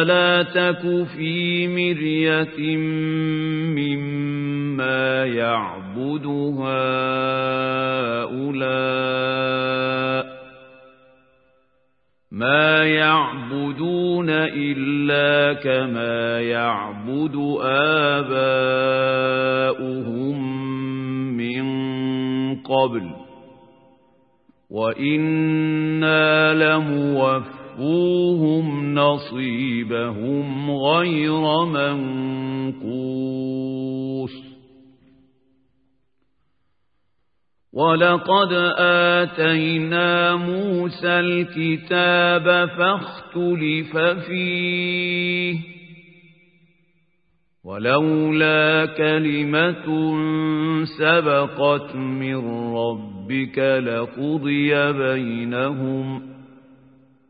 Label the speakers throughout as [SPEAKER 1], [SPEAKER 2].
[SPEAKER 1] فلا تك في مرية مما يعبد هؤلاء ما يعبدون إلا كما يعبد آباؤهم من قبل وإنا لموفقون. وَوَفُّوهُمْ نَصِيبَهُمْ غَيْرَ مَنقُوصٍ وَلَقَدْ آتَيْنَا مُوسَى الْكِتَابَ فَاخْتُلِفَ فِيهِ وَلَوْلَا كَلِمَةٌ سَبَقَتْ مِنْ رَبِّكَ لَقُضِيَ بَيْنَهُمْ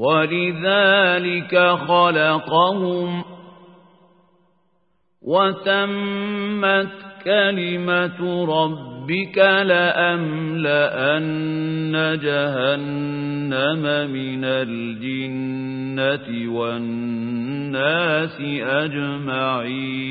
[SPEAKER 1] ولذلك خلقهم وتمت كلمة ربك لأملأن جهنم من الجنة والناس أجمعين.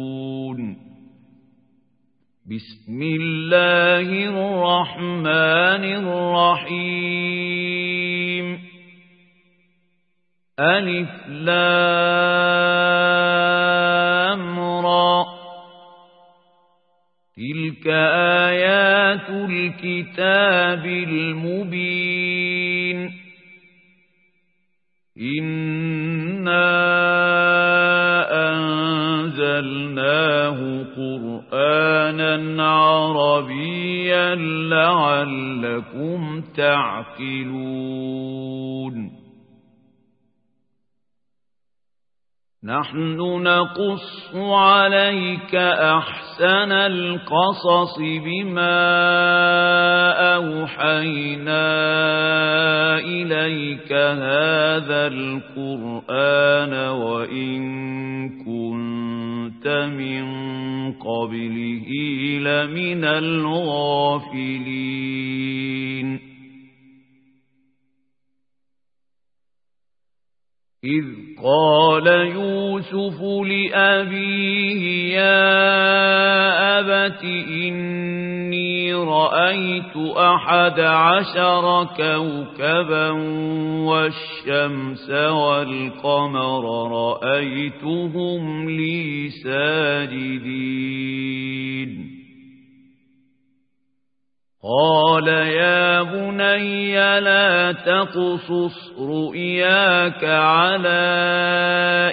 [SPEAKER 1] بسم الله الرحمن الرحيم. ألف لام را. تلك آيات الكتاب المبين. إِنَّا قرآنا عربيا لعلكم تعقلون. نحن نقص عليك أحسن القصص بما أوحينا إليك هذا القرآن وإن كنت من قبله لمن الغافلين. إذ قال يوسف لأبيه يا أبت إني رأيت أحد عشر كوكبا والشمس والقمر رأيتهم لي ساجدين. قال يا بني لا تقصص رؤياك على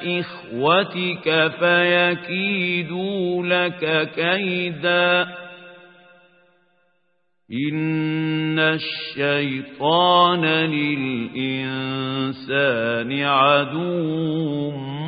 [SPEAKER 1] إخوتك فيكيدوا لك كيدا. إن الشيطان للإنسان عدو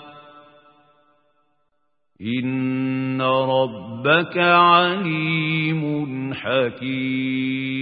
[SPEAKER 1] إن ربك عليم حكيم